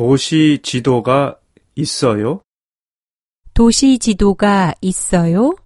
도시 지도가 있어요? 도시 지도가 있어요?